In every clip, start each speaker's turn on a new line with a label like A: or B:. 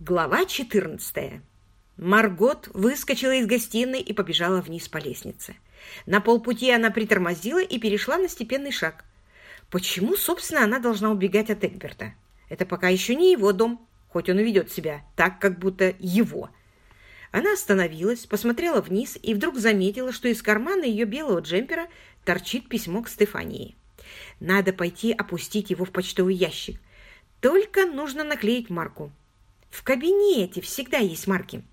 A: Глава 14. Маргот выскочила из гостиной и побежала вниз по лестнице. На полпути она притормозила и перешла на степенный шаг. Почему, собственно, она должна убегать от Эгберта? Это пока еще не его дом, хоть он и ведет себя так, как будто его. Она остановилась, посмотрела вниз и вдруг заметила, что из кармана ее белого джемпера торчит письмо к Стефании. Надо пойти опустить его в почтовый ящик. Только нужно наклеить марку. В кабинете всегда есть марки.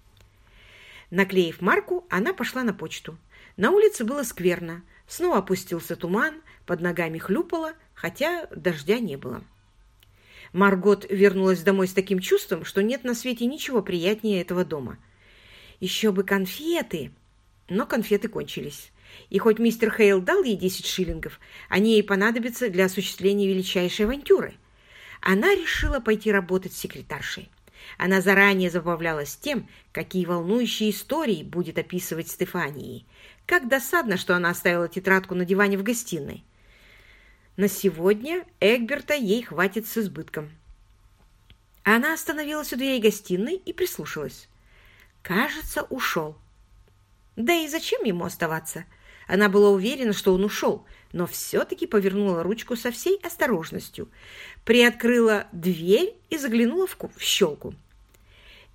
A: Наклеив марку, она пошла на почту. На улице было скверно. Снова опустился туман, под ногами хлюпало, хотя дождя не было. Маргот вернулась домой с таким чувством, что нет на свете ничего приятнее этого дома. Еще бы конфеты! Но конфеты кончились. И хоть мистер Хейл дал ей 10 шиллингов, они ей понадобятся для осуществления величайшей авантюры. Она решила пойти работать секретаршей. Она заранее забавлялась тем, какие волнующие истории будет описывать Стефании. Как досадно, что она оставила тетрадку на диване в гостиной. На сегодня Эгберта ей хватит с избытком. Она остановилась у дверей гостиной и прислушалась. Кажется, ушел. Да и зачем ему оставаться? Она была уверена, что он ушел, но все-таки повернула ручку со всей осторожностью, приоткрыла дверь и заглянула в, в щелку.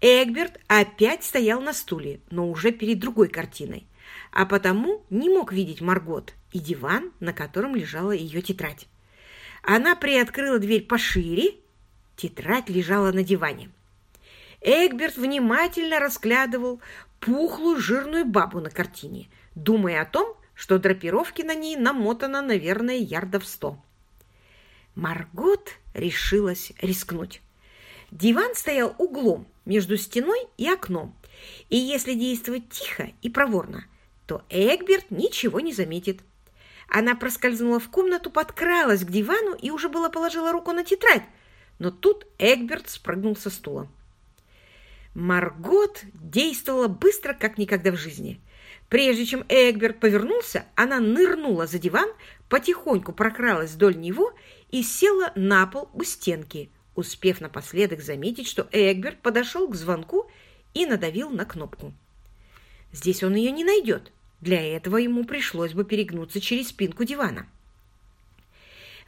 A: Эгберт опять стоял на стуле, но уже перед другой картиной, а потому не мог видеть Маргот и диван, на котором лежала ее тетрадь. Она приоткрыла дверь пошире, тетрадь лежала на диване. Эгберт внимательно разглядывал пухлую жирную бабу на картине, думая о том, что драпировки на ней намотано, наверное, ярдов сто. Маргот решилась рискнуть. Диван стоял углом между стеной и окном, и если действовать тихо и проворно, то Эгберт ничего не заметит. Она проскользнула в комнату, подкралась к дивану и уже было положила руку на тетрадь, но тут Эгберт спрыгнул со стула. Маргот действовала быстро, как никогда в жизни. Прежде чем Эгберт повернулся, она нырнула за диван, потихоньку прокралась вдоль него и села на пол у стенки, успев напоследок заметить, что Эгберт подошел к звонку и надавил на кнопку. Здесь он ее не найдет. Для этого ему пришлось бы перегнуться через спинку дивана.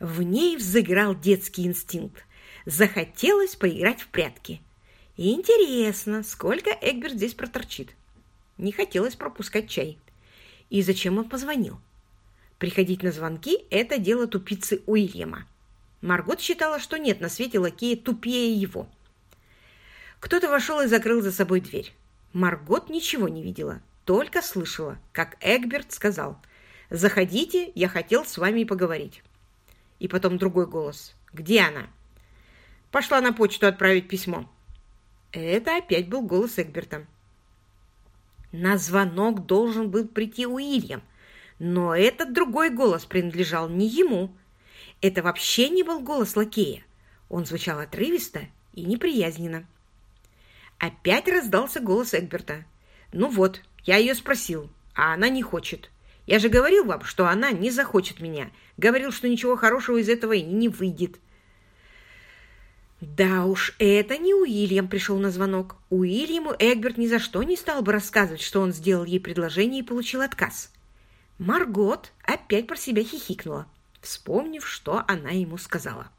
A: В ней взыграл детский инстинкт. Захотелось поиграть в прятки. Интересно, сколько Эгберт здесь проторчит. Не хотелось пропускать чай. И зачем он позвонил? Приходить на звонки – это дело тупицы Уильяма. Маргот считала, что нет на свете лакея тупее его. Кто-то вошел и закрыл за собой дверь. Маргот ничего не видела, только слышала, как Эгберт сказал «Заходите, я хотел с вами поговорить». И потом другой голос «Где она?» «Пошла на почту отправить письмо». Это опять был голос Эгберта. На звонок должен был прийти Уильям, но этот другой голос принадлежал не ему. Это вообще не был голос лакея. Он звучал отрывисто и неприязненно. Опять раздался голос Эгберта. «Ну вот, я ее спросил, а она не хочет. Я же говорил вам, что она не захочет меня. Говорил, что ничего хорошего из этого и не выйдет. Да уж, это не Уильям пришел на звонок. Уильяму Эгберт ни за что не стал бы рассказывать, что он сделал ей предложение и получил отказ. Маргот опять про себя хихикнула, вспомнив, что она ему сказала.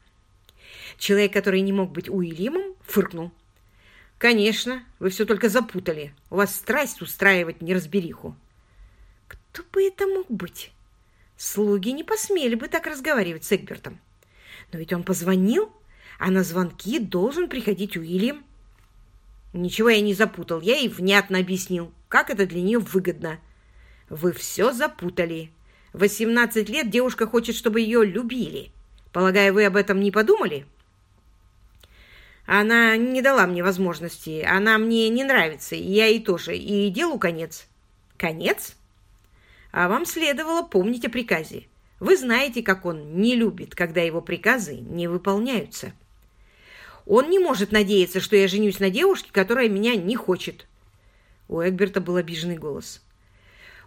A: Человек, который не мог быть Уильямом, фыркнул. «Конечно, вы все только запутали. У вас страсть устраивать неразбериху». «Кто бы это мог быть?» Слуги не посмели бы так разговаривать с Эгбертом. Но ведь он позвонил а на звонки должен приходить Уильям. Ничего я не запутал, я ей внятно объяснил, как это для нее выгодно. Вы все запутали. 18 лет девушка хочет, чтобы ее любили. Полагаю, вы об этом не подумали? Она не дала мне возможности, она мне не нравится, я ей тоже, и делу конец. Конец? А вам следовало помнить о приказе. Вы знаете, как он не любит, когда его приказы не выполняются. Он не может надеяться, что я женюсь на девушке, которая меня не хочет. У Эгберта был обиженный голос.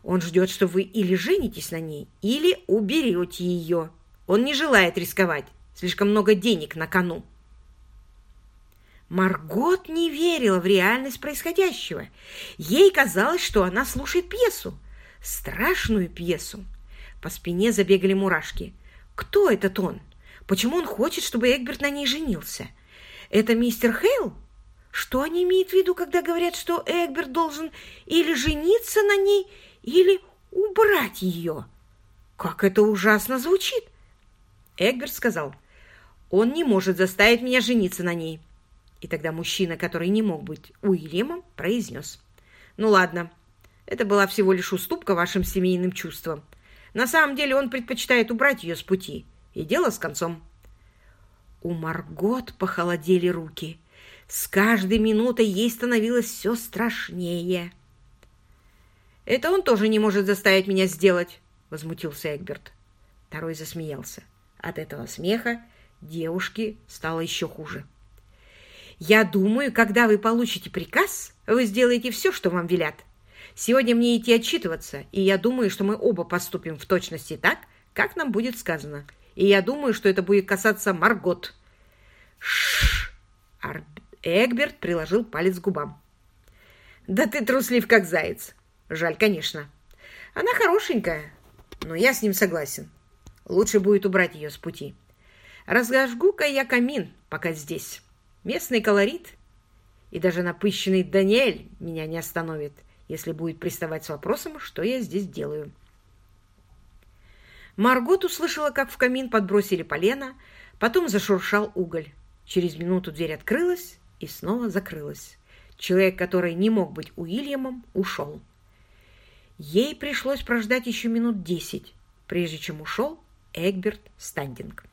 A: Он ждет, что вы или женитесь на ней, или уберете ее. Он не желает рисковать. Слишком много денег на кону. Маргот не верила в реальность происходящего. Ей казалось, что она слушает пьесу. Страшную пьесу. По спине забегали мурашки. Кто этот он? Почему он хочет, чтобы Эгберт на ней женился? Это мистер Хейл? Что они имеют в виду, когда говорят, что Эгберт должен или жениться на ней, или убрать ее? Как это ужасно звучит! Эгберт сказал, он не может заставить меня жениться на ней. И тогда мужчина, который не мог быть Уильямом, произнес, ну ладно, это была всего лишь уступка вашим семейным чувствам. На самом деле он предпочитает убрать ее с пути. И дело с концом. У Маргот похолодели руки. С каждой минутой ей становилось все страшнее. «Это он тоже не может заставить меня сделать», — возмутился Эгберт. Второй засмеялся. От этого смеха девушке стало еще хуже. «Я думаю, когда вы получите приказ, вы сделаете все, что вам велят. Сегодня мне идти отчитываться, и я думаю, что мы оба поступим в точности так, как нам будет сказано. И я думаю, что это будет касаться Маргот. Шш! Эгберт приложил палец к губам. Да ты труслив, как заяц. Жаль, конечно. Она хорошенькая, но я с ним согласен. Лучше будет убрать ее с пути. Разожгу-ка я камин, пока здесь. Местный колорит и даже напыщенный Даниэль меня не остановит если будет приставать с вопросом, что я здесь делаю. Маргот услышала, как в камин подбросили полено, потом зашуршал уголь. Через минуту дверь открылась и снова закрылась. Человек, который не мог быть Уильямом, ушел. Ей пришлось прождать еще минут десять, прежде чем ушел Эгберт Стандинг.